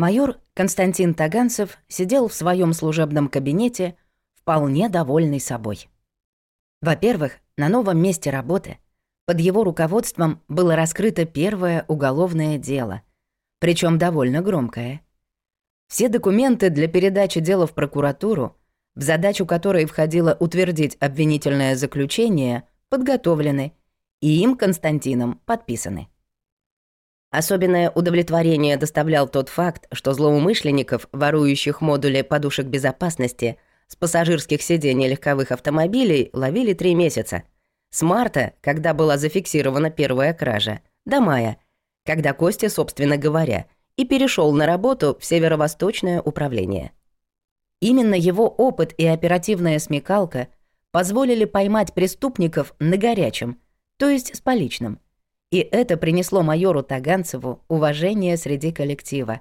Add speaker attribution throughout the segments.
Speaker 1: Майор Константин Таганцев сидел в своем служебном кабинете, вполне довольный собой. Во-первых, на новом месте работы под его руководством было раскрыто первое уголовное дело, причем довольно громкое. Все документы для передачи дела в прокуратуру, в задачу которой входило утвердить обвинительное заключение, подготовлены и им, Константином, подписаны. Особенное удовлетворение доставлял тот факт, что злоумышленников, ворующих модули подушек безопасности с пассажирских сидений легковых автомобилей, ловили три месяца. С марта, когда была зафиксирована первая кража, до мая, когда Костя, собственно говоря, и перешел на работу в Северо-Восточное управление. Именно его опыт и оперативная смекалка позволили поймать преступников на горячем, то есть с поличным – и это принесло майору Таганцеву уважение среди коллектива,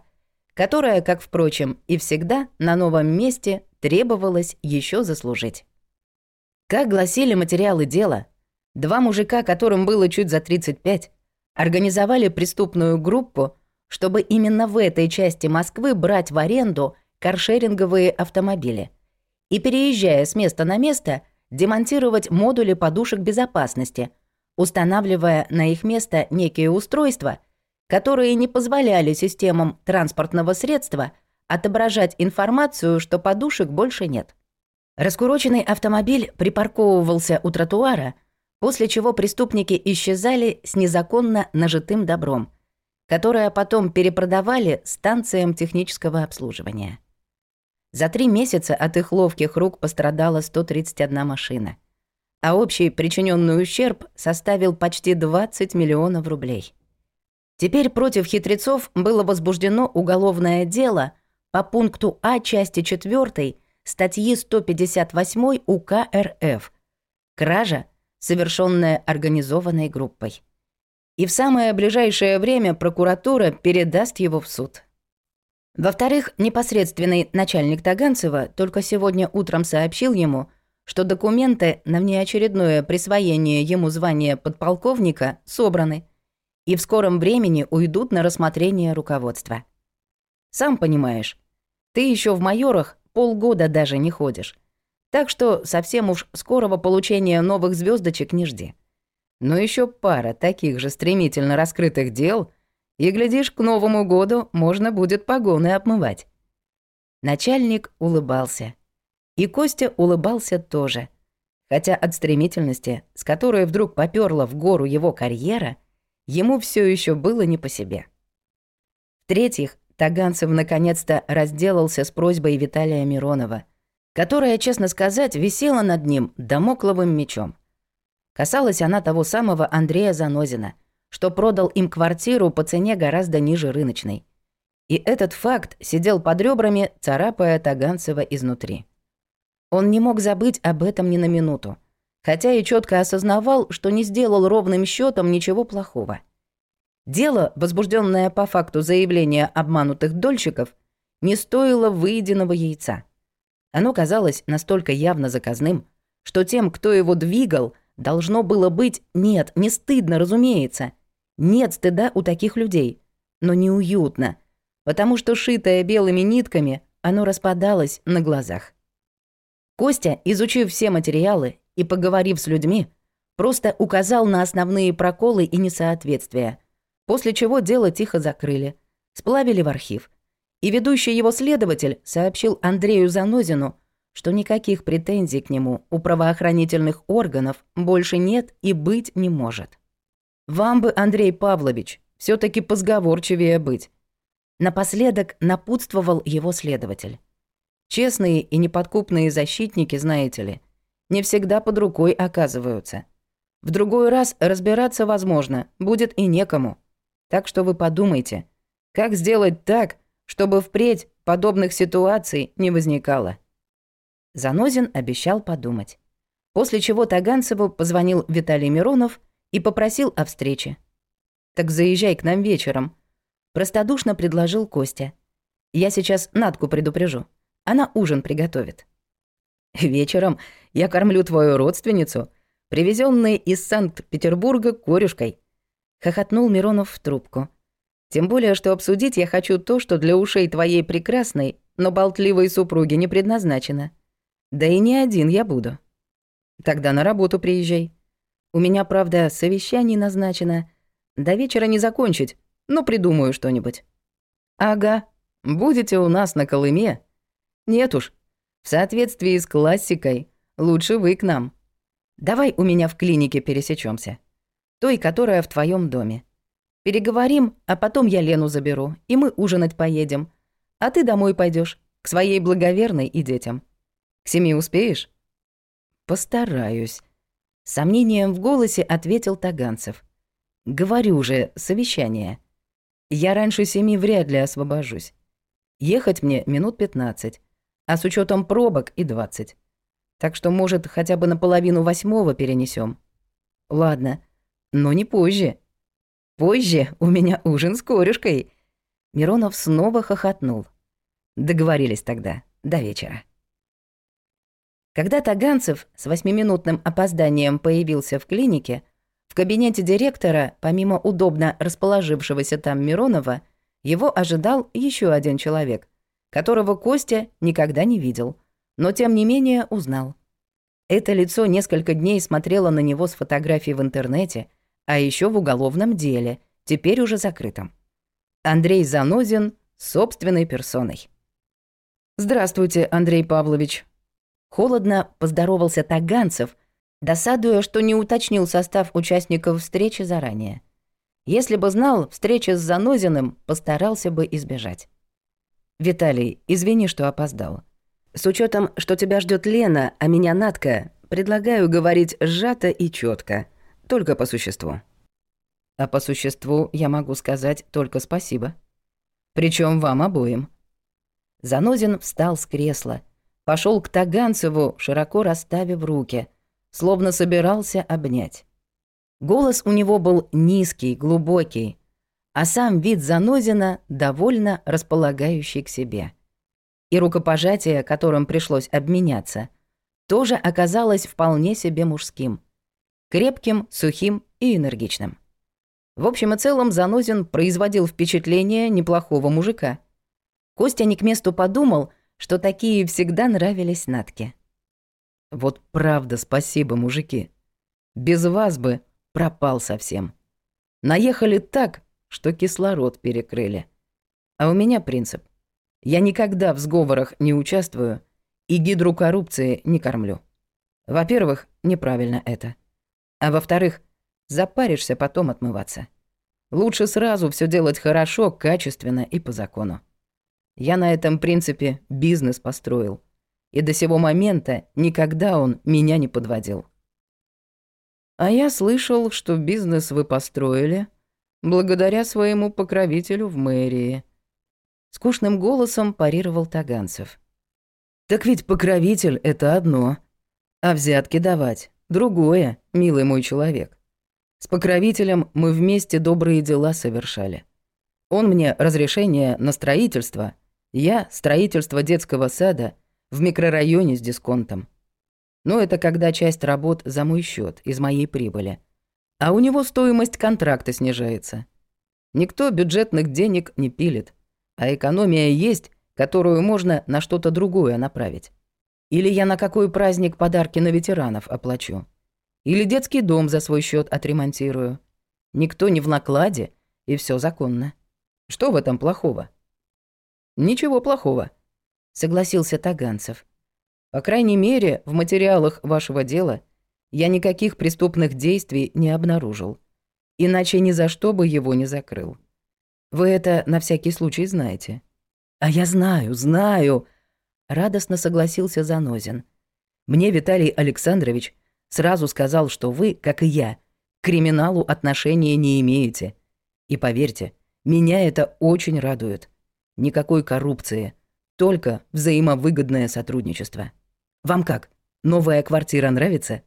Speaker 1: которое, как, впрочем, и всегда на новом месте требовалось еще заслужить. Как гласили материалы дела, два мужика, которым было чуть за 35, организовали преступную группу, чтобы именно в этой части Москвы брать в аренду каршеринговые автомобили и, переезжая с места на место, демонтировать модули подушек безопасности – устанавливая на их место некие устройства, которые не позволяли системам транспортного средства отображать информацию, что подушек больше нет. Раскуроченный автомобиль припарковывался у тротуара, после чего преступники исчезали с незаконно нажитым добром, которое потом перепродавали станциям технического обслуживания. За три месяца от их ловких рук пострадала 131 машина – а общий причиненный ущерб составил почти 20 миллионов рублей. Теперь против хитрецов было возбуждено уголовное дело по пункту А части 4 статьи 158 УК РФ «Кража, совершенная организованной группой». И в самое ближайшее время прокуратура передаст его в суд. Во-вторых, непосредственный начальник Таганцева только сегодня утром сообщил ему – что документы на внеочередное присвоение ему звания подполковника собраны и в скором времени уйдут на рассмотрение руководства. Сам понимаешь, ты еще в майорах полгода даже не ходишь. Так что совсем уж скорого получения новых звездочек не жди. Но еще пара таких же стремительно раскрытых дел, и, глядишь, к Новому году можно будет погоны обмывать. Начальник улыбался. И Костя улыбался тоже. Хотя от стремительности, с которой вдруг попёрла в гору его карьера, ему все еще было не по себе. В-третьих, Таганцев наконец-то разделался с просьбой Виталия Миронова, которая, честно сказать, висела над ним домокловым мечом. Касалась она того самого Андрея Занозина, что продал им квартиру по цене гораздо ниже рыночной. И этот факт сидел под ребрами, царапая Таганцева изнутри. Он не мог забыть об этом ни на минуту, хотя и четко осознавал, что не сделал ровным счетом ничего плохого. Дело, возбужденное по факту заявления обманутых дольщиков, не стоило выеденного яйца. Оно казалось настолько явно заказным, что тем, кто его двигал, должно было быть «нет, не стыдно, разумеется». Нет стыда у таких людей, но неуютно, потому что, шитое белыми нитками, оно распадалось на глазах. Костя, изучив все материалы и поговорив с людьми, просто указал на основные проколы и несоответствия, после чего дело тихо закрыли, сплавили в архив. И ведущий его следователь сообщил Андрею Занозину, что никаких претензий к нему у правоохранительных органов больше нет и быть не может. «Вам бы, Андрей Павлович, все таки позговорчивее быть», напоследок напутствовал его следователь. Честные и неподкупные защитники, знаете ли, не всегда под рукой оказываются. В другой раз разбираться, возможно, будет и некому. Так что вы подумайте, как сделать так, чтобы впредь подобных ситуаций не возникало. Занозин обещал подумать. После чего Таганцеву позвонил Виталий Миронов и попросил о встрече. «Так заезжай к нам вечером», — простодушно предложил Костя. «Я сейчас Натку предупрежу». Она ужин приготовит. Вечером я кормлю твою родственницу, привезенной из Санкт-Петербурга корюшкой. Хохотнул Миронов в трубку. Тем более, что обсудить я хочу то, что для ушей твоей прекрасной, но болтливой супруги не предназначено. Да и не один я буду. Тогда на работу приезжай. У меня, правда, совещание назначено. До вечера не закончить, но придумаю что-нибудь. Ага, будете у нас на Колыме? Нет уж, в соответствии с классикой, лучше вы к нам. Давай у меня в клинике пересечемся, Той, которая в твоем доме. Переговорим, а потом я Лену заберу, и мы ужинать поедем. А ты домой пойдешь к своей благоверной и детям. К семи успеешь? Постараюсь. Сомнением в голосе ответил Таганцев. Говорю же, совещание. Я раньше семи вряд ли освобожусь. Ехать мне минут пятнадцать, а с учетом пробок и двадцать. Так что, может, хотя бы наполовину восьмого перенесем. Ладно, но не позже. Позже у меня ужин с корюшкой. Миронов снова хохотнул. Договорились тогда, до вечера. Когда Таганцев с восьмиминутным опозданием появился в клинике, в кабинете директора, помимо удобно расположившегося там Миронова, его ожидал еще один человек, которого Костя никогда не видел, но тем не менее узнал. Это лицо несколько дней смотрело на него с фотографией в интернете — а еще в уголовном деле, теперь уже закрытом. Андрей Занозин собственной персоной. «Здравствуйте, Андрей Павлович». Холодно поздоровался Таганцев, досадуя, что не уточнил состав участников встречи заранее. Если бы знал, встречи с Занозиным постарался бы избежать. «Виталий, извини, что опоздал. С учетом, что тебя ждет Лена, а меня Натка, предлагаю говорить сжато и четко только по существу. А по существу я могу сказать только спасибо. Причем вам обоим. Занозин встал с кресла, пошел к Таганцеву, широко расставив руки, словно собирался обнять. Голос у него был низкий, глубокий, а сам вид Занозина довольно располагающий к себе. И рукопожатие, которым пришлось обменяться, тоже оказалось вполне себе мужским — крепким, сухим и энергичным. В общем и целом Занозин производил впечатление неплохого мужика. Костя не к месту подумал, что такие всегда нравились Натке. Вот правда спасибо, мужики. Без вас бы пропал совсем. Наехали так, что кислород перекрыли. А у меня принцип. Я никогда в сговорах не участвую и гидру коррупции не кормлю. Во-первых, неправильно это. А во-вторых, запаришься потом отмываться. Лучше сразу все делать хорошо, качественно и по закону. Я на этом принципе бизнес построил. И до сего момента никогда он меня не подводил. А я слышал, что бизнес вы построили благодаря своему покровителю в мэрии. Скучным голосом парировал Таганцев. Так ведь покровитель — это одно, а взятки давать Другое, милый мой человек. С покровителем мы вместе добрые дела совершали. Он мне разрешение на строительство, я строительство детского сада в микрорайоне с дисконтом. Но это когда часть работ за мой счет из моей прибыли. А у него стоимость контракта снижается. Никто бюджетных денег не пилит, а экономия есть, которую можно на что-то другое направить. Или я на какой праздник подарки на ветеранов оплачу. Или детский дом за свой счет отремонтирую. Никто не в накладе, и все законно. Что в этом плохого? Ничего плохого, согласился Таганцев. По крайней мере, в материалах вашего дела я никаких преступных действий не обнаружил. Иначе ни за что бы его не закрыл. Вы это на всякий случай знаете. А я знаю, знаю, радостно согласился Занозин. Мне Виталий Александрович сразу сказал, что вы, как и я, к криминалу отношения не имеете. И поверьте, меня это очень радует. Никакой коррупции, только взаимовыгодное сотрудничество. Вам как? Новая квартира нравится?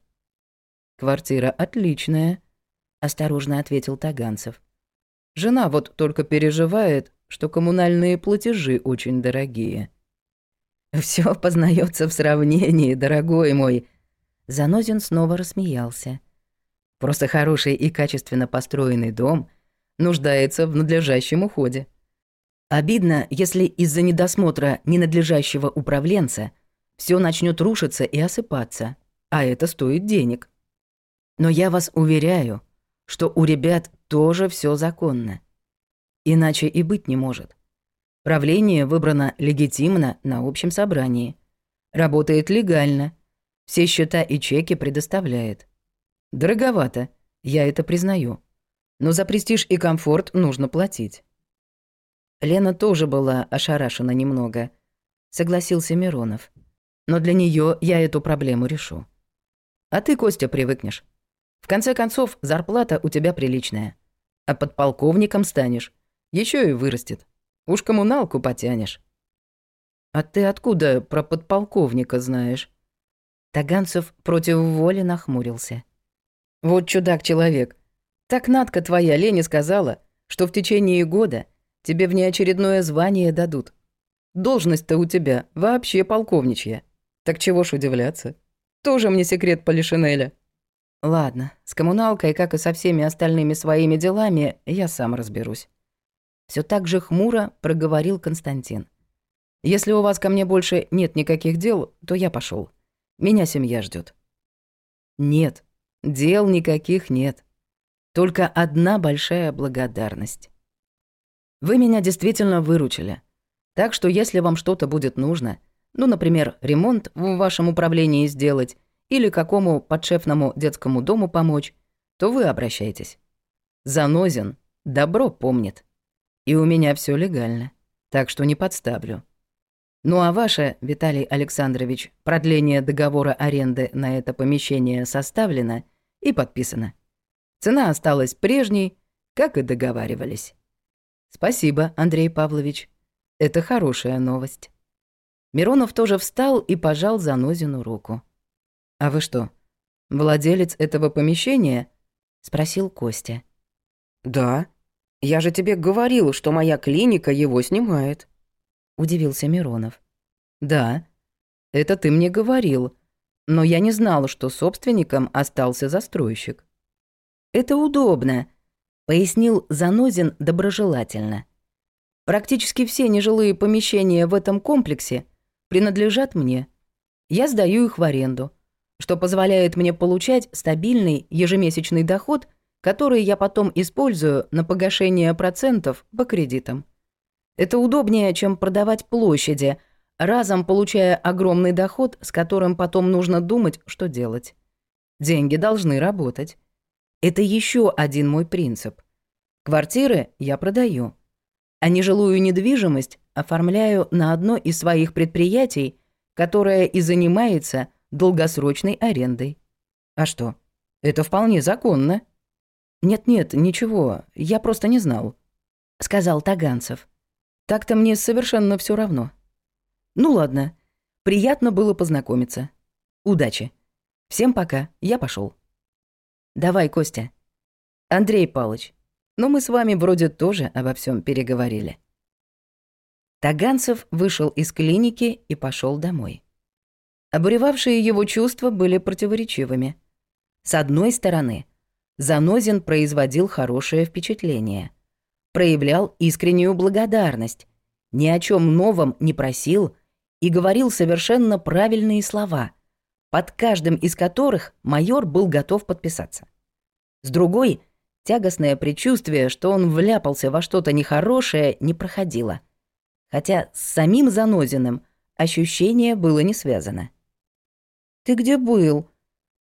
Speaker 1: Квартира отличная, осторожно ответил Таганцев. Жена вот только переживает, что коммунальные платежи очень дорогие. Все познается в сравнении, дорогой мой. Занозин снова рассмеялся. Просто хороший и качественно построенный дом
Speaker 2: нуждается в надлежащем уходе.
Speaker 1: Обидно, если из-за недосмотра ненадлежащего управленца все начнет рушиться и осыпаться, а это стоит денег. Но я вас уверяю, что у ребят тоже все законно. Иначе и быть не может. Правление выбрано легитимно на общем собрании. Работает легально. Все счета и чеки предоставляет. Дороговато, я это признаю. Но за престиж и комфорт нужно платить. Лена тоже была ошарашена немного. Согласился Миронов. Но для нее я эту проблему решу. А ты, Костя, привыкнешь. В конце концов, зарплата у тебя приличная. А подполковником станешь. Еще и вырастет. Уж коммуналку потянешь. А ты откуда про подполковника знаешь? Таганцев против воли нахмурился. Вот чудак-человек. Так Надка твоя Лене сказала, что в течение года тебе внеочередное звание дадут. Должность-то у тебя вообще полковничья. Так чего ж удивляться? Тоже мне секрет Полишинеля. Ладно, с коммуналкой, как и со всеми остальными своими делами, я сам разберусь. Все так же хмуро проговорил Константин. Если у вас ко мне больше нет никаких дел, то я пошел. Меня семья ждет. Нет, дел никаких нет. Только одна большая благодарность. Вы меня действительно выручили. Так что если вам что-то будет нужно, ну, например, ремонт в вашем управлении сделать или какому подшефному детскому дому помочь, то вы обращайтесь. Занозин добро помнит. И у меня все легально, так что не подставлю. Ну а ваше, Виталий Александрович, продление договора аренды на это помещение составлено и подписано. Цена осталась прежней, как и договаривались. Спасибо, Андрей Павлович. Это хорошая новость. Миронов тоже встал и пожал Занозину руку. «А вы что, владелец этого помещения?» — спросил Костя.
Speaker 2: «Да», «Я же тебе говорил, что моя клиника его снимает», — удивился Миронов.
Speaker 1: «Да, это ты мне говорил, но я не знал, что собственником остался застройщик». «Это удобно», — пояснил Занозин доброжелательно. «Практически все нежилые помещения в этом комплексе принадлежат мне. Я сдаю их в аренду, что позволяет мне получать стабильный ежемесячный доход — которые я потом использую на погашение процентов по кредитам. Это удобнее, чем продавать площади, разом получая огромный доход, с которым потом нужно думать, что делать. Деньги должны работать. Это еще один мой принцип. Квартиры я продаю, а нежилую недвижимость оформляю на одно из своих предприятий, которое и занимается долгосрочной арендой. А что? Это вполне законно. «Нет-нет, ничего, я просто не знал», — сказал Таганцев. «Так-то мне совершенно все равно». «Ну ладно, приятно было познакомиться. Удачи. Всем пока, я пошел. «Давай, Костя». «Андрей Палыч, но мы с вами вроде тоже обо всем переговорили». Таганцев вышел из клиники и пошел домой. Обуревавшие его чувства были противоречивыми. С одной стороны — Занозин производил хорошее впечатление. Проявлял искреннюю благодарность, ни о чем новом не просил и говорил совершенно правильные слова, под каждым из которых майор был готов подписаться. С другой, тягостное предчувствие, что он вляпался во что-то нехорошее, не проходило. Хотя с самим Занозиным ощущение было не связано. «Ты где был?»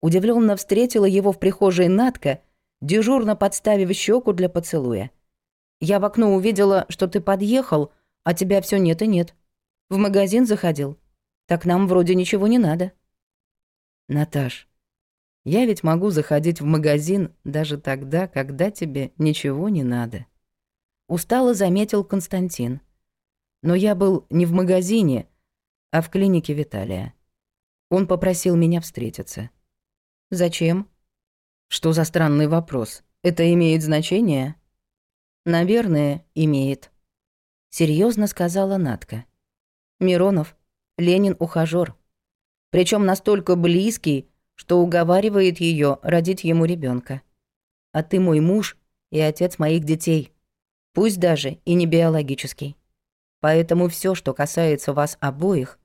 Speaker 1: Удивленно встретила его в прихожей Натка, дежурно подставив щеку для поцелуя. «Я в окно увидела, что ты подъехал, а тебя все нет и нет. В магазин заходил. Так нам вроде ничего не надо». «Наташ, я ведь могу заходить в магазин даже тогда, когда тебе ничего не надо». Устало заметил Константин. Но я был не в магазине, а в клинике Виталия. Он попросил меня встретиться. «Зачем?» «Что за странный вопрос? Это имеет значение?» «Наверное, имеет», — серьезно сказала Натка. «Миронов, Ленин ухажёр. Причем настолько близкий, что уговаривает ее родить ему ребенка. А ты мой муж и отец моих детей, пусть даже и не биологический. Поэтому все, что касается вас обоих,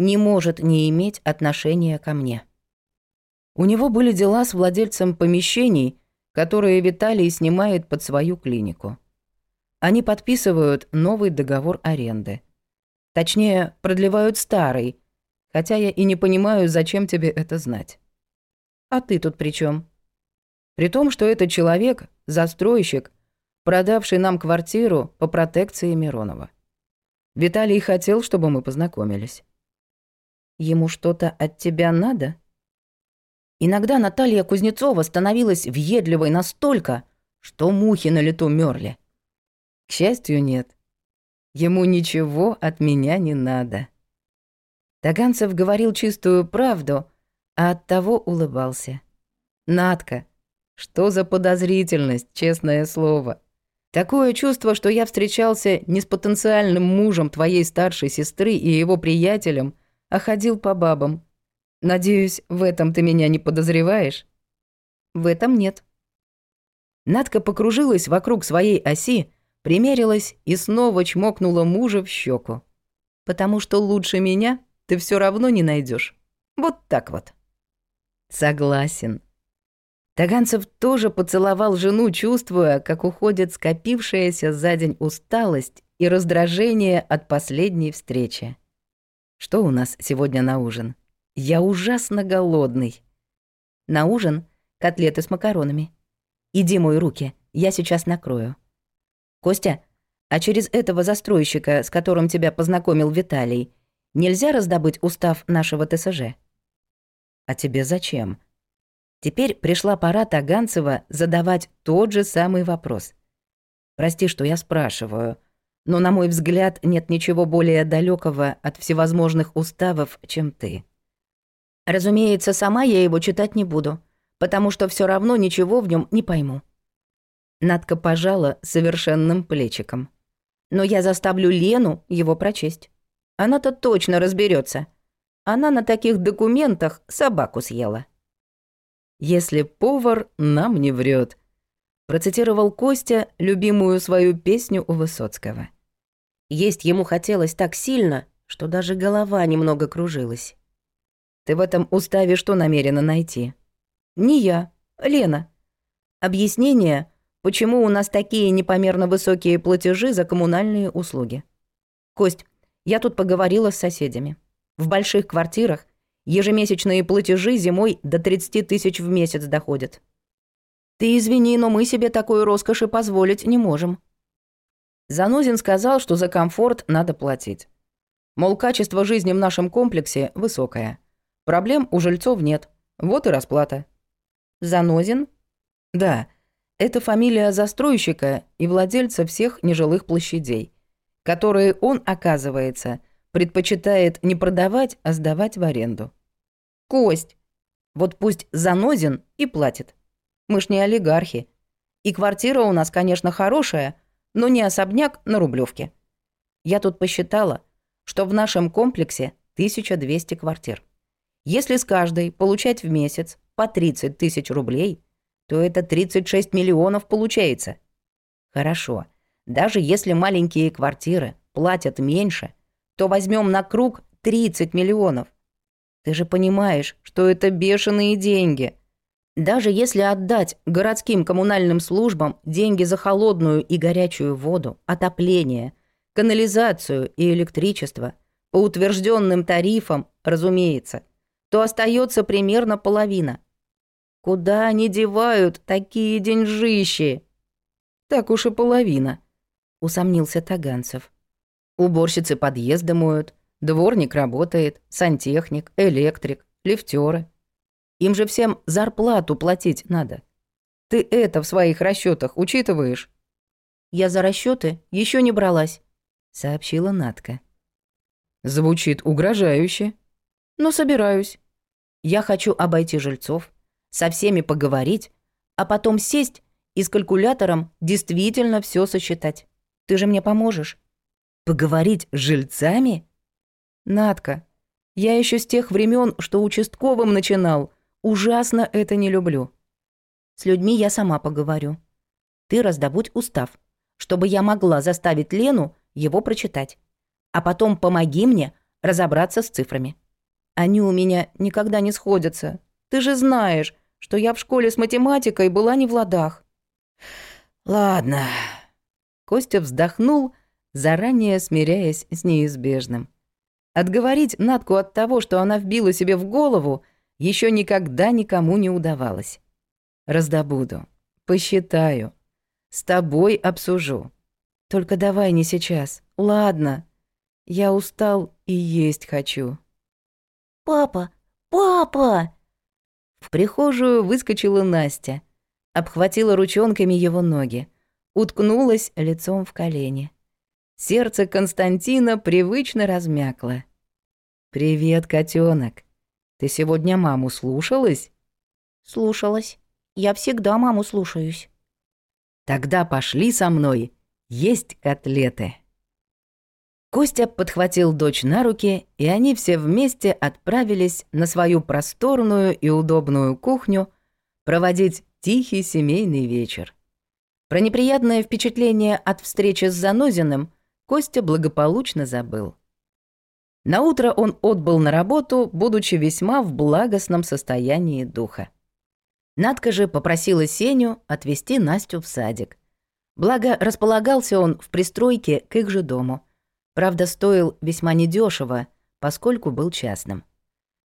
Speaker 1: не может не иметь отношения ко мне. У него были дела с владельцем помещений, которые Виталий снимает под свою клинику. Они подписывают новый договор аренды. Точнее, продлевают старый, хотя я и не понимаю, зачем тебе это знать. А ты тут при чем? При том, что этот человек — застройщик, продавший нам квартиру по протекции Миронова. Виталий хотел, чтобы мы познакомились. Ему что-то от тебя надо? Иногда Наталья Кузнецова становилась въедливой настолько, что мухи на лету мёрли. К счастью, нет. Ему ничего от меня не надо. Таганцев говорил чистую правду, а оттого улыбался. Надка, что за подозрительность, честное слово. Такое чувство, что я встречался не с потенциальным мужем твоей старшей сестры и его приятелем, а ходил по бабам. Надеюсь, в этом ты меня не подозреваешь? В этом нет. Надка покружилась вокруг своей оси, примерилась и снова чмокнула мужа в щеку. Потому что лучше меня ты все равно не найдешь. Вот так вот. Согласен. Таганцев тоже поцеловал жену, чувствуя, как уходит скопившаяся за день усталость и раздражение от последней встречи. Что у нас сегодня на ужин? Я ужасно голодный. На ужин котлеты с макаронами. Иди мой руки, я сейчас накрою. Костя, а через этого застройщика, с которым тебя познакомил Виталий, нельзя раздобыть устав нашего ТСЖ? А тебе зачем? Теперь пришла пора Таганцева задавать тот же самый вопрос. Прости, что я спрашиваю, но, на мой взгляд, нет ничего более далекого от всевозможных уставов, чем ты. Разумеется, сама я его читать не буду, потому что все равно ничего в нем не пойму. Надка пожала совершенным плечиком. Но я заставлю Лену его прочесть. Она-то точно разберется. Она на таких документах собаку съела. «Если повар нам не врет, процитировал Костя любимую свою песню у Высоцкого. Есть ему хотелось так сильно, что даже голова немного кружилась. Ты в этом уставе что намерена найти? Не я, Лена. Объяснение, почему у нас такие непомерно высокие платежи за коммунальные услуги. Кость, я тут поговорила с соседями. В больших квартирах ежемесячные платежи зимой до 30 тысяч в месяц доходят. Ты извини, но мы себе такой роскоши позволить не можем. Занозин сказал, что за комфорт надо платить. Мол, качество жизни в нашем комплексе высокое. Проблем у жильцов нет. Вот и расплата. Занозин? Да, это фамилия застройщика и владельца всех нежилых площадей, которые он, оказывается, предпочитает не продавать, а сдавать в аренду. Кость. Вот пусть Занозин и платит. Мы ж не олигархи. И квартира у нас, конечно, хорошая, но не особняк на Рублевке. Я тут посчитала, что в нашем комплексе 1200 квартир. Если с каждой получать в месяц по 30 тысяч рублей, то это 36 миллионов получается. Хорошо, даже если маленькие квартиры платят меньше, то возьмем на круг 30 миллионов. Ты же понимаешь, что это бешеные деньги. Даже если отдать городским коммунальным службам деньги за холодную и горячую воду, отопление, канализацию и электричество, по утвержденным тарифам, разумеется, то остается примерно половина. Куда они девают такие деньжищи? Так уж и половина, усомнился Таганцев. Уборщицы подъезда моют, дворник работает, сантехник, электрик, лифтёры. Им же всем зарплату платить надо. Ты это в своих расчетах учитываешь? Я за расчеты еще не бралась, сообщила Натка. Звучит угрожающе. Но собираюсь. Я хочу обойти жильцов, со всеми поговорить, а потом сесть и с калькулятором действительно все сосчитать. Ты же мне поможешь. Поговорить с жильцами? Надка, я еще с тех времен, что участковым начинал, ужасно это не люблю. С людьми я сама поговорю. Ты раздобудь устав, чтобы я могла заставить Лену его прочитать. А потом помоги мне разобраться с цифрами. Они у меня никогда не сходятся. Ты же знаешь, что я в школе с математикой была не в ладах.
Speaker 2: Ладно.
Speaker 1: Костя вздохнул, заранее смиряясь с неизбежным. Отговорить Натку от того, что она вбила себе в голову, еще никогда никому не удавалось. Раздобуду, посчитаю, с тобой обсужу. Только давай не сейчас, ладно? Я устал и есть хочу.
Speaker 3: «Папа! Папа!»
Speaker 1: В прихожую выскочила Настя, обхватила ручонками его ноги, уткнулась лицом в колени. Сердце Константина привычно размякло. «Привет, котенок. Ты сегодня маму слушалась?»
Speaker 3: «Слушалась. Я всегда маму слушаюсь».
Speaker 1: «Тогда пошли со мной есть котлеты». Костя подхватил дочь на руки, и они все вместе отправились на свою просторную и удобную кухню проводить тихий семейный вечер. Про неприятное впечатление от встречи с Занозиным Костя благополучно забыл. Наутро он отбыл на работу, будучи весьма в благостном состоянии духа. Надка же попросила Сеню отвезти Настю в садик. Благо, располагался он в пристройке к их же дому — Правда, стоил весьма недешево, поскольку был частным.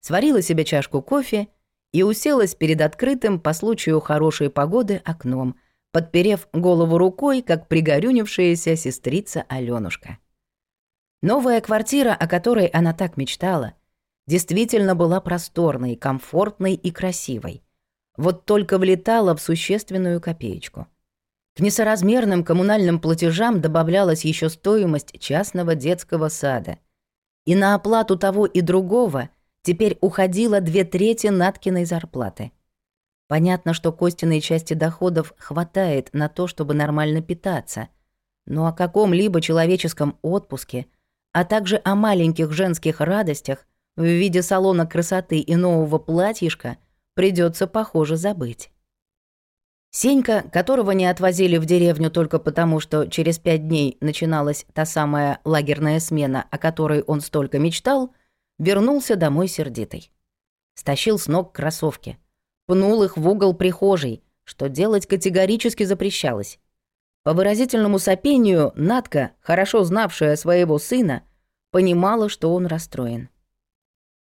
Speaker 1: Сварила себе чашку кофе и уселась перед открытым по случаю хорошей погоды окном, подперев голову рукой, как пригорюнившаяся сестрица Алёнушка. Новая квартира, о которой она так мечтала, действительно была просторной, комфортной и красивой. Вот только влетала в существенную копеечку. К несоразмерным коммунальным платежам добавлялась еще стоимость частного детского сада. И на оплату того и другого теперь уходило две трети Наткиной зарплаты. Понятно, что Костиной части доходов хватает на то, чтобы нормально питаться. Но о каком-либо человеческом отпуске, а также о маленьких женских радостях в виде салона красоты и нового платьишка придется, похоже, забыть. Сенька, которого не отвозили в деревню только потому, что через пять дней начиналась та самая лагерная смена, о которой он столько мечтал, вернулся домой сердитый. Стащил с ног кроссовки, пнул их в угол прихожей, что делать категорически запрещалось. По выразительному сопению Натка, хорошо знавшая своего сына, понимала, что он расстроен.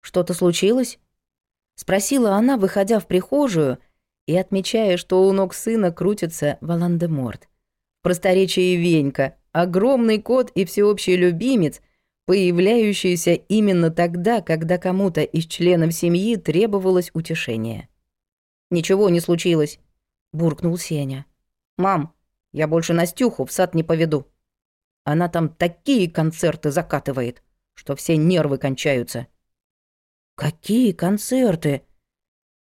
Speaker 1: «Что-то случилось?» — спросила она, выходя в прихожую — и отмечая, что у ног сына крутится Волан-де-Морт. В просторечии Венька, огромный кот и всеобщий любимец, появляющийся именно тогда, когда кому-то из членов семьи требовалось утешение. «Ничего не случилось», — буркнул Сеня. «Мам, я больше Настюху в сад не поведу. Она там такие концерты закатывает, что все нервы кончаются». «Какие концерты?»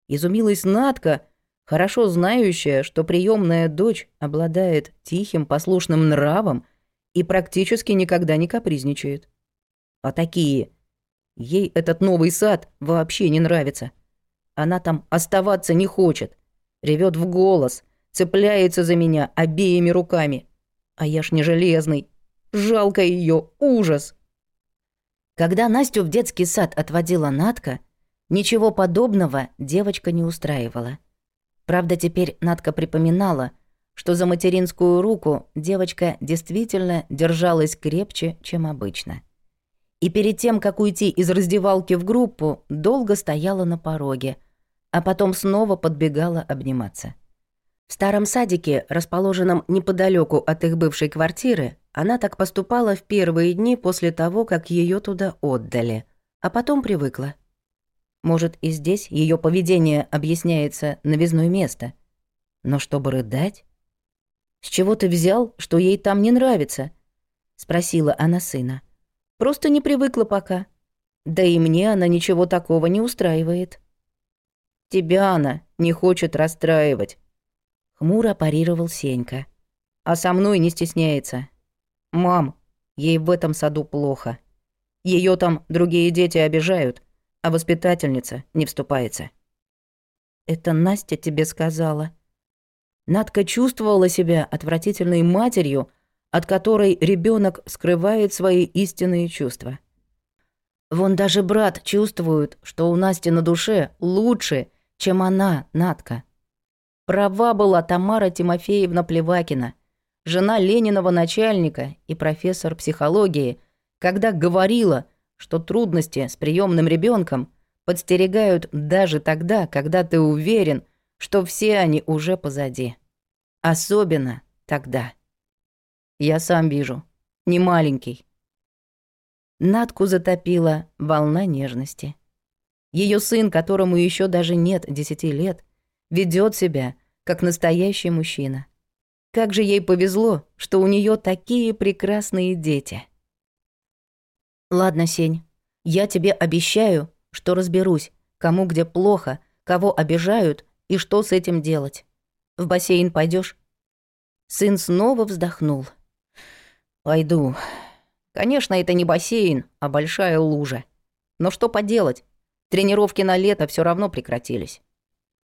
Speaker 1: Изумилась Надка, хорошо знающая, что приемная дочь обладает тихим, послушным нравом и практически никогда не капризничает. А такие. Ей этот новый сад вообще не нравится. Она там оставаться не хочет. Ревет в голос, цепляется за меня обеими руками. А я ж не железный. Жалко ее, ужас. Когда Настю в детский сад отводила Натка, ничего подобного девочка не устраивала. Правда, теперь Надка припоминала, что за материнскую руку девочка действительно держалась крепче, чем обычно. И перед тем, как уйти из раздевалки в группу, долго стояла на пороге, а потом снова подбегала обниматься. В старом садике, расположенном неподалеку от их бывшей квартиры, она так поступала в первые дни после того, как ее туда отдали, а потом привыкла. Может, и здесь ее поведение объясняется новизной места. Но чтобы рыдать? «С чего ты взял, что ей там не нравится?» — спросила она сына. «Просто не привыкла пока. Да и мне она ничего такого не устраивает». «Тебя она не хочет расстраивать», — хмуро парировал Сенька. «А со мной не стесняется. Мам, ей в этом саду плохо. Ее там другие дети обижают, а воспитательница не вступается. «Это Настя тебе сказала?» Надка чувствовала себя отвратительной матерью, от которой ребенок скрывает свои истинные чувства. Вон даже брат чувствует, что у Насти на душе лучше, чем она, Надка. Права была Тамара Тимофеевна Плевакина, жена Лениного начальника и профессор психологии, когда говорила, что трудности с приемным ребенком подстерегают даже тогда, когда ты уверен, что все они уже позади. Особенно тогда. Я сам вижу. Не маленький. Надку затопила волна нежности. Ее сын, которому еще даже нет десяти лет, ведет себя как настоящий мужчина. Как же ей повезло, что у нее такие прекрасные дети. Ладно, Сень, я тебе обещаю, что разберусь, кому где плохо, кого обижают и что с этим делать. В бассейн пойдешь? Сын снова вздохнул. Пойду. Конечно, это не бассейн, а большая лужа. Но что поделать? Тренировки на лето все равно прекратились.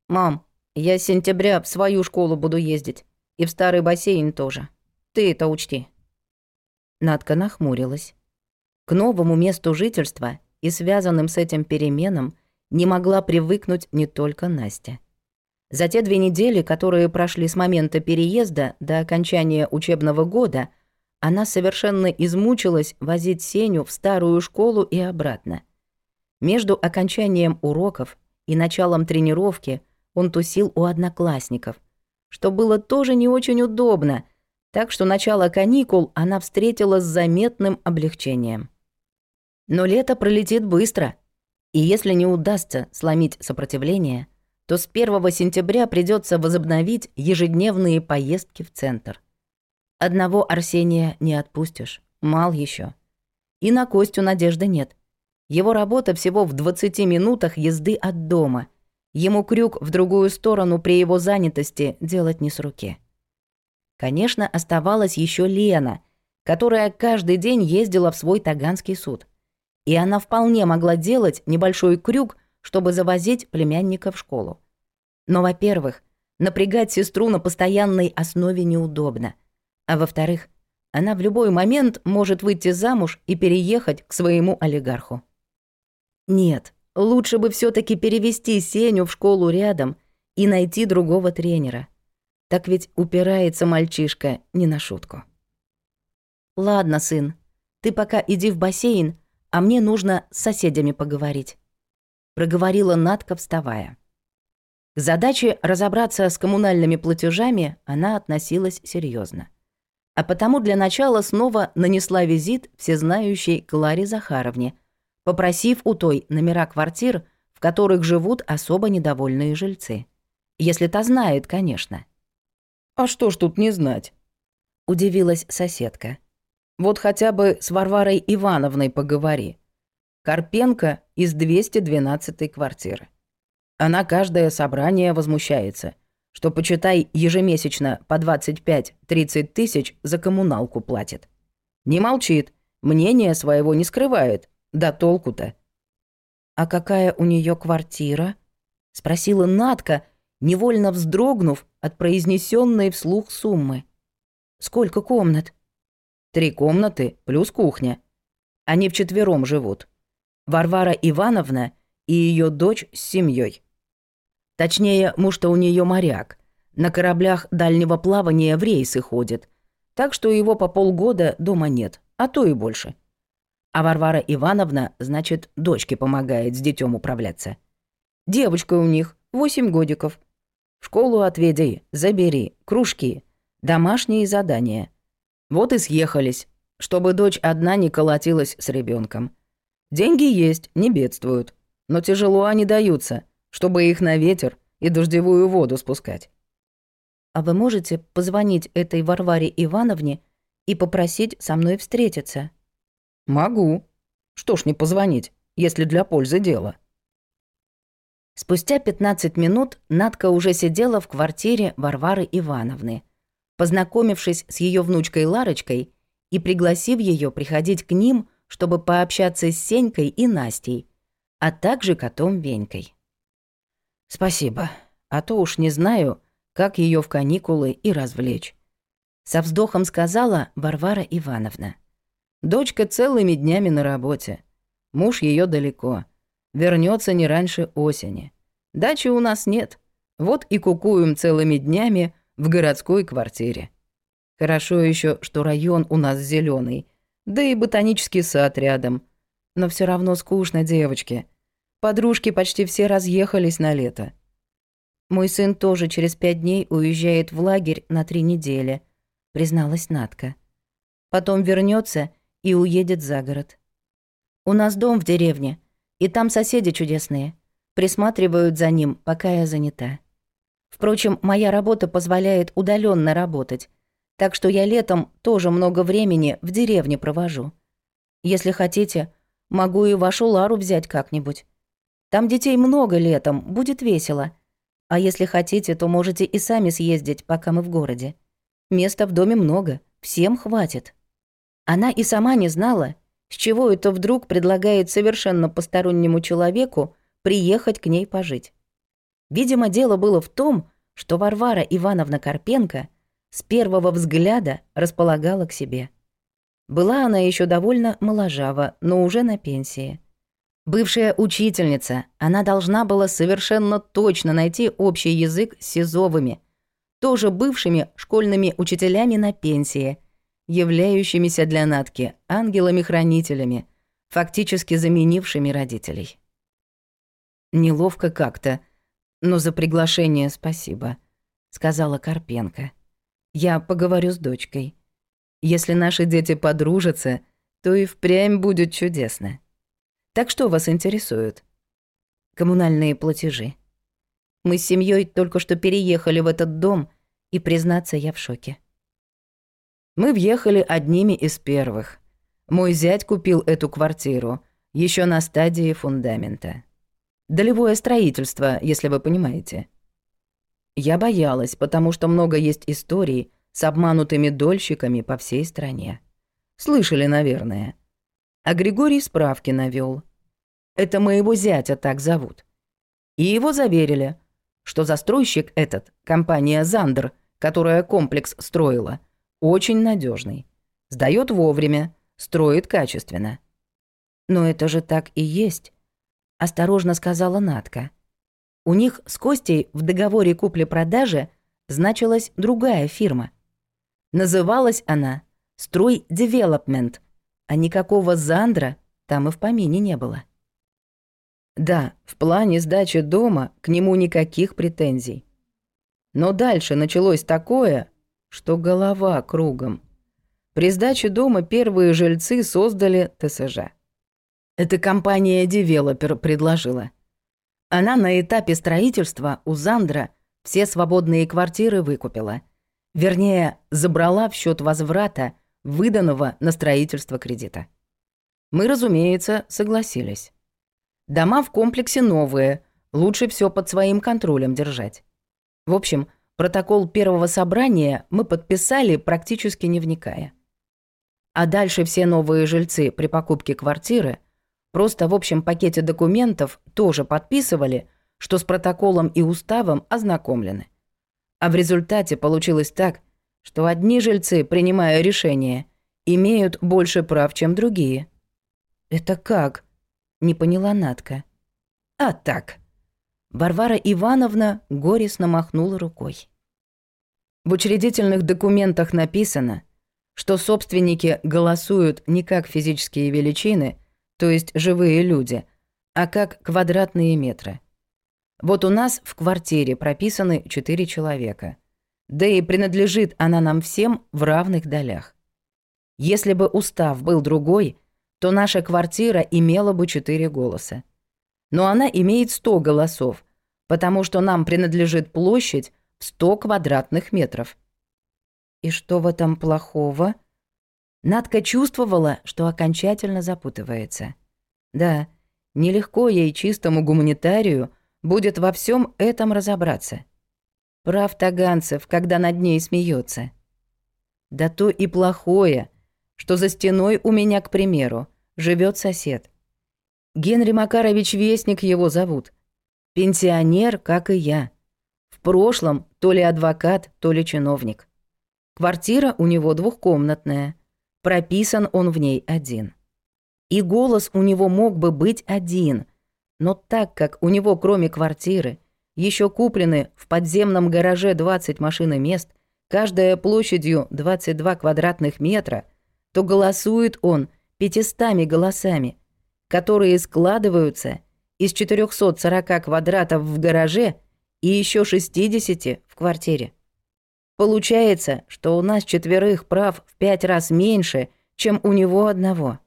Speaker 1: Мам, я с сентября в свою школу буду ездить. И в старый бассейн тоже. Ты это учти. Надка нахмурилась. К новому месту жительства и связанным с этим переменам не могла привыкнуть не только Настя. За те две недели, которые прошли с момента переезда до окончания учебного года, она совершенно измучилась возить Сеню в старую школу и обратно. Между окончанием уроков и началом тренировки он тусил у одноклассников, что было тоже не очень удобно, так что начало каникул она встретила с заметным облегчением. Но лето пролетит быстро, и если не удастся сломить сопротивление, то с 1 сентября придется возобновить ежедневные поездки в центр. Одного Арсения не отпустишь, мал еще. И на Костю надежды нет. Его работа всего в 20 минутах езды от дома. Ему крюк в другую сторону при его занятости делать не с руки. Конечно, оставалась еще Лена, которая каждый день ездила в свой Таганский суд – и она вполне могла делать небольшой крюк, чтобы завозить племянника в школу. Но, во-первых, напрягать сестру на постоянной основе неудобно. А во-вторых, она в любой момент может выйти замуж и переехать к своему олигарху. Нет, лучше бы все таки перевести Сеню в школу рядом и найти другого тренера. Так ведь упирается мальчишка не на шутку. «Ладно, сын, ты пока иди в бассейн, а мне нужно с соседями поговорить», — проговорила Надка, вставая. К задаче разобраться с коммунальными платежами она относилась серьезно, А потому для начала снова нанесла визит всезнающей Кларе Захаровне, попросив у той номера квартир, в которых живут особо недовольные жильцы. Если та знает, конечно.
Speaker 2: «А что ж тут не знать?» — удивилась соседка. Вот хотя бы с Варварой Ивановной поговори. Карпенко из 212-й квартиры. Она каждое собрание возмущается, что, почитай, ежемесячно по 25-30 тысяч за коммуналку платит. Не молчит, мнение своего не скрывает, да толку-то.
Speaker 1: «А какая у нее квартира?» — спросила Натка, невольно вздрогнув от произнесенной вслух суммы. «Сколько комнат?»
Speaker 2: Три комнаты плюс кухня. Они вчетвером живут. Варвара Ивановна и ее дочь с семьей. Точнее, муж-то у нее моряк. На кораблях дальнего плавания в рейсы ходит. Так что его по полгода дома нет, а то и больше. А Варвара Ивановна, значит, дочке помогает с детем управляться. Девочка у них, восемь годиков. В школу отведи, забери, кружки, домашние задания – вот и съехались, чтобы дочь одна не колотилась с ребенком. Деньги есть, не бедствуют, но тяжело они даются, чтобы их на ветер и дождевую воду спускать.
Speaker 1: А вы можете позвонить этой Варваре Ивановне и попросить со мной встретиться?
Speaker 2: Могу. Что ж не позвонить, если для пользы дела.
Speaker 1: Спустя 15 минут Надка уже сидела в квартире Варвары Ивановны познакомившись с ее внучкой Ларочкой и пригласив ее приходить к ним, чтобы пообщаться с Сенькой и Настей, а также котом Венькой.
Speaker 2: «Спасибо, а то уж не знаю, как ее в каникулы и развлечь. Со вздохом сказала Варвара Ивановна. Дочка целыми днями на работе. Муж ее далеко. Вернется не раньше осени. Дачи у нас нет. Вот и кукуем целыми днями в городской квартире. Хорошо еще, что район у нас зеленый, да и ботанический сад рядом. Но все равно скучно, девочки. Подружки почти все разъехались на лето.
Speaker 1: Мой сын тоже через пять дней уезжает в лагерь на три недели, призналась Натка. Потом вернется и уедет за город. У нас дом в деревне, и там соседи чудесные. Присматривают за ним, пока я занята. Впрочем, моя работа позволяет удаленно работать, так что я летом тоже много времени в деревне провожу. Если хотите, могу и вашу Лару взять как-нибудь. Там детей много летом, будет весело. А если хотите, то можете и сами съездить, пока мы в городе. Места в доме много, всем хватит. Она и сама не знала, с чего это вдруг предлагает совершенно постороннему человеку приехать к ней пожить. Видимо, дело было в том, что Варвара Ивановна Карпенко с первого взгляда располагала к себе. Была она еще довольно моложава, но уже на пенсии. Бывшая учительница, она должна была совершенно точно найти общий язык с Сизовыми, тоже бывшими школьными учителями на пенсии, являющимися для Натки ангелами-хранителями, фактически заменившими родителей. Неловко как-то, но за приглашение спасибо, сказала Карпенко. Я поговорю с дочкой. Если наши дети подружатся, то и впрямь будет чудесно. Так что вас интересует? Коммунальные платежи. Мы с семьей только что переехали в этот дом, и, признаться, я в шоке. Мы въехали одними из первых. Мой зять купил эту квартиру еще на стадии фундамента. Долевое строительство, если вы понимаете. Я боялась, потому что много есть историй с обманутыми дольщиками по всей стране. Слышали, наверное. А Григорий справки навёл. Это моего зятя так зовут. И его заверили, что застройщик этот, компания «Зандер», которая комплекс строила, очень надежный, сдаёт вовремя, строит качественно. Но это же так и есть, осторожно сказала Натка. У них с Костей в договоре купли-продажи значилась другая фирма. Называлась она «Строй Девелопмент», а никакого Зандра там и в помине не было. Да, в плане сдачи дома к нему никаких претензий. Но дальше началось такое, что голова кругом. При сдаче дома первые жильцы создали ТСЖ. Эта компания-девелопер предложила. Она на этапе строительства у Зандра все свободные квартиры выкупила. Вернее, забрала в счет возврата выданного на строительство кредита. Мы, разумеется, согласились. Дома в комплексе новые, лучше все под своим контролем держать. В общем, протокол первого собрания мы подписали, практически не вникая. А дальше все новые жильцы при покупке квартиры – Просто в общем пакете документов тоже подписывали, что с протоколом и уставом ознакомлены. А в результате получилось так, что одни жильцы, принимая решение, имеют больше прав, чем другие. «Это как?» — не поняла Натка. «А так». Варвара Ивановна горестно махнула рукой. В учредительных документах написано, что собственники голосуют не как физические величины, то есть живые люди, а как квадратные метры. Вот у нас в квартире прописаны четыре человека. Да и принадлежит она нам всем в равных долях. Если бы устав был другой, то наша квартира имела бы четыре голоса. Но она имеет сто голосов, потому что нам принадлежит площадь в сто квадратных метров. И что в этом плохого? Надка чувствовала, что окончательно запутывается. Да, нелегко ей чистому гуманитарию будет во всем этом разобраться. Прав Таганцев, когда над ней смеется. Да то и плохое, что за стеной у меня, к примеру, живет сосед. Генри Макарович Вестник его зовут. Пенсионер, как и я. В прошлом
Speaker 2: то ли адвокат, то ли чиновник. Квартира у него двухкомнатная. Прописан он в ней один. И голос у него мог бы быть один, но так как у него кроме квартиры еще куплены в подземном гараже 20 машин и мест, каждая площадью 22 квадратных метра, то голосует он 500 голосами, которые складываются из 440 квадратов в гараже и еще 60 в квартире. Получается, что у нас четверых прав в пять раз меньше, чем у него одного.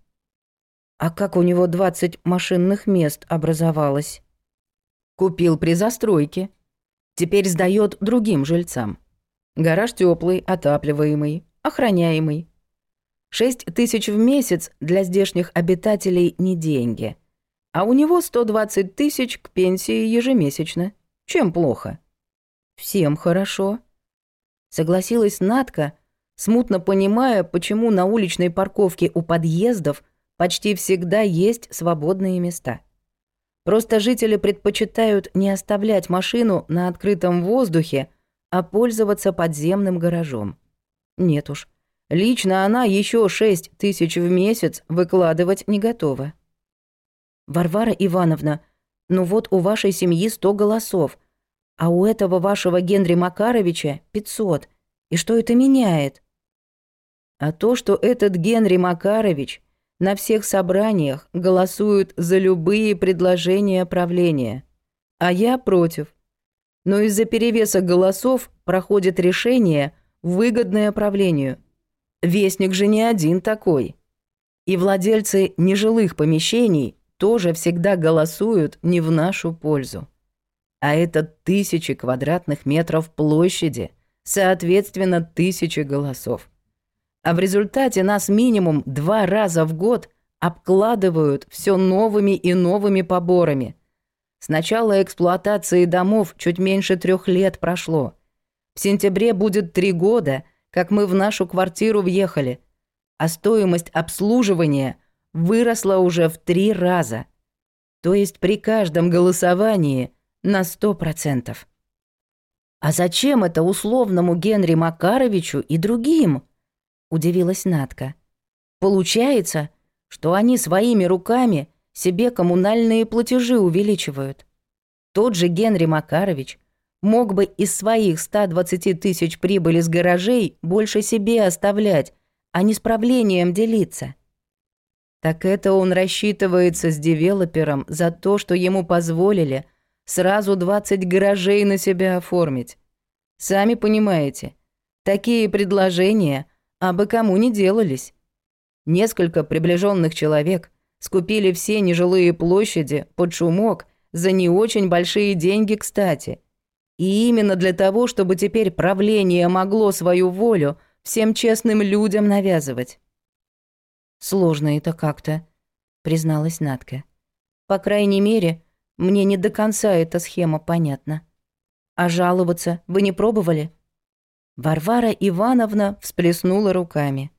Speaker 2: А как у него 20 машинных мест образовалось? Купил при застройке. Теперь сдает другим жильцам. Гараж теплый, отапливаемый, охраняемый. Шесть тысяч в месяц для здешних обитателей не деньги. А у него 120 тысяч к пенсии ежемесячно. Чем плохо? Всем хорошо. Согласилась Натка, смутно понимая, почему на уличной парковке у подъездов почти всегда есть свободные места. Просто жители предпочитают не оставлять машину на открытом воздухе, а пользоваться подземным гаражом. Нет уж, лично она еще шесть тысяч в месяц выкладывать не готова. «Варвара Ивановна, ну вот у вашей семьи сто голосов – а у этого вашего Генри Макаровича 500. И что это меняет? А то, что этот Генри Макарович на всех собраниях голосует за любые предложения правления, а я против. Но из-за перевеса голосов проходит решение, выгодное правлению. Вестник же не один такой. И владельцы нежилых помещений тоже всегда голосуют не в нашу пользу а это тысячи квадратных метров площади, соответственно, тысячи голосов. А в результате нас минимум два раза в год обкладывают все новыми и новыми поборами. С начала эксплуатации домов чуть меньше трех лет прошло. В сентябре будет три года, как мы в нашу квартиру въехали, а стоимость обслуживания выросла уже в три раза. То есть при каждом голосовании – на сто процентов. «А зачем это условному Генри Макаровичу и другим?» – удивилась Натка. «Получается, что они своими руками себе коммунальные платежи увеличивают. Тот же Генри Макарович мог бы из своих 120 тысяч прибыли с гаражей больше себе оставлять, а не с правлением делиться. Так это он рассчитывается с девелопером за то, что ему позволили – сразу 20 гаражей на себя оформить. Сами понимаете, такие предложения абы кому не делались. Несколько приближенных человек скупили все нежилые площади под шумок за не очень большие деньги, кстати. И именно для того, чтобы теперь правление могло свою волю всем честным людям навязывать. «Сложно это как-то», — призналась Натка. «По крайней мере, мне не до конца эта схема понятна. А жаловаться вы не пробовали? Варвара Ивановна всплеснула руками.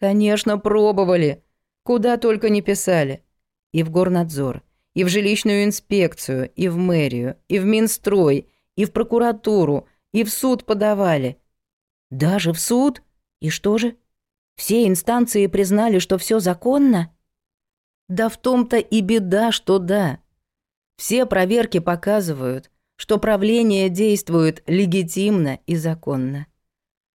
Speaker 2: Конечно, пробовали. Куда только не писали. И в горнадзор, и в жилищную инспекцию, и в мэрию, и в Минстрой, и в прокуратуру, и в суд подавали. Даже в суд? И что же? Все инстанции признали, что все законно? Да в том-то и беда, что да. Все проверки показывают, что правление действует легитимно и законно.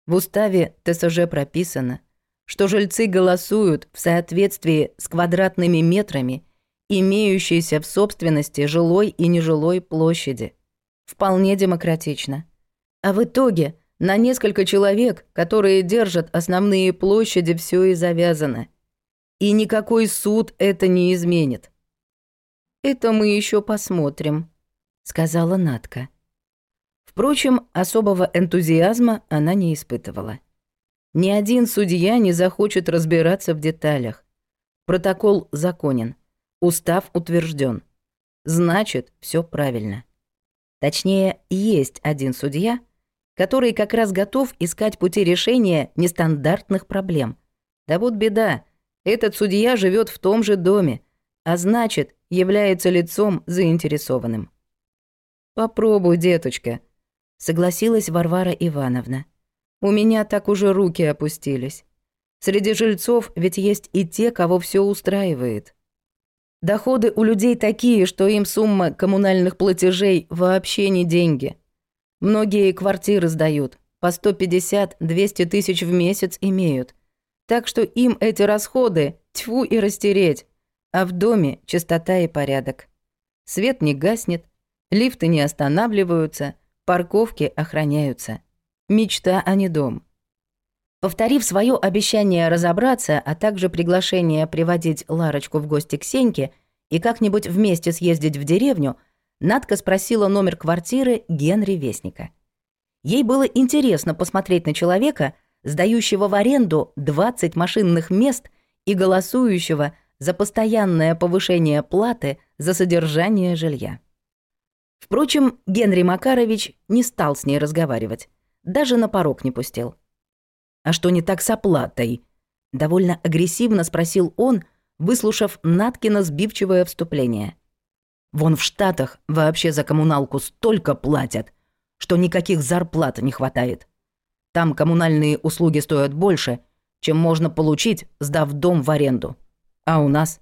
Speaker 2: В уставе ТСЖ прописано, что жильцы голосуют в соответствии с квадратными метрами, имеющейся в собственности жилой и нежилой площади. Вполне демократично. А в итоге на несколько человек, которые держат основные площади, все и завязано. И никакой суд это не изменит. «Это мы еще посмотрим», — сказала Натка. Впрочем, особого энтузиазма она не испытывала. Ни один судья не захочет разбираться в деталях. Протокол законен, устав утвержден. Значит, все правильно. Точнее, есть один судья, который как раз готов искать пути решения нестандартных проблем. Да вот беда, этот судья живет в том же доме, а значит, является лицом заинтересованным. «Попробуй, деточка.
Speaker 1: согласилась Варвара Ивановна. У меня так уже руки опустились. Среди жильцов ведь есть и те, кого все устраивает. Доходы у людей такие, что им сумма коммунальных платежей вообще не деньги. Многие квартиры сдают, по 150-200 тысяч в месяц имеют. Так что им эти расходы тьфу и растереть, а в доме чистота и порядок. Свет не гаснет, лифты не останавливаются, парковки охраняются. Мечта, а не дом. Повторив свое обещание разобраться, а также приглашение приводить Ларочку в гости к Сеньке и как-нибудь вместе съездить в деревню, Надка спросила номер квартиры Генри Вестника. Ей было интересно посмотреть на человека, сдающего в аренду 20 машинных мест и голосующего за постоянное повышение платы за содержание жилья. Впрочем, Генри Макарович не стал с ней разговаривать, даже на порог не пустил. «А что не так с оплатой?» — довольно агрессивно спросил он, выслушав Наткина сбивчивое вступление. «Вон в Штатах вообще за коммуналку столько платят, что никаких зарплат не хватает. Там коммунальные услуги стоят больше, чем можно получить, сдав дом в аренду. А у нас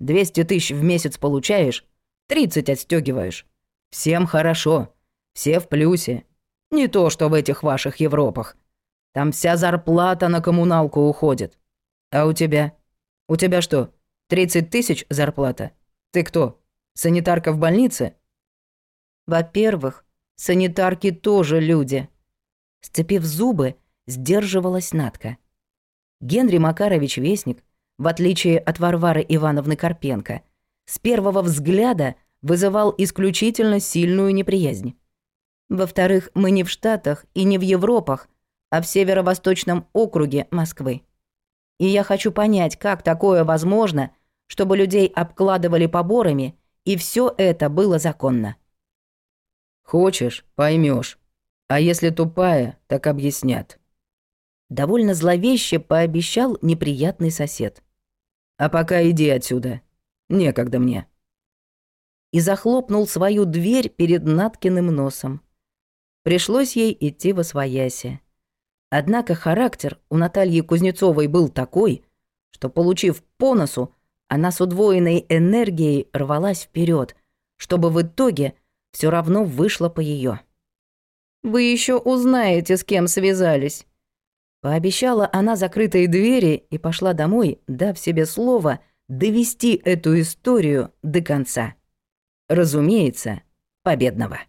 Speaker 1: 200 тысяч в месяц получаешь, 30 отстегиваешь. Всем хорошо, все в плюсе. Не то, что в этих ваших Европах. Там вся зарплата на коммуналку уходит. А у тебя? У тебя что, 30 тысяч зарплата? Ты кто, санитарка в больнице? Во-первых, санитарки тоже люди. Сцепив зубы, сдерживалась Натка. Генри Макарович Вестник, в отличие от Варвары Ивановны Карпенко, с первого взгляда вызывал исключительно сильную неприязнь. Во-вторых, мы не в Штатах и не в Европах, а в северо-восточном округе Москвы. И я хочу понять, как такое возможно, чтобы людей обкладывали поборами, и все это было законно. Хочешь, поймешь. А если тупая, так объяснят. Довольно зловеще пообещал неприятный сосед. А пока иди отсюда. Некогда мне. И захлопнул свою дверь перед Наткиным носом. Пришлось ей идти во свояси. Однако характер у Натальи Кузнецовой был такой, что, получив по носу, она с удвоенной энергией рвалась вперед, чтобы в итоге все равно вышла по ее. «Вы еще узнаете, с кем связались», Пообещала она закрытой двери и пошла домой, дав себе слово довести эту историю до конца. Разумеется, победного.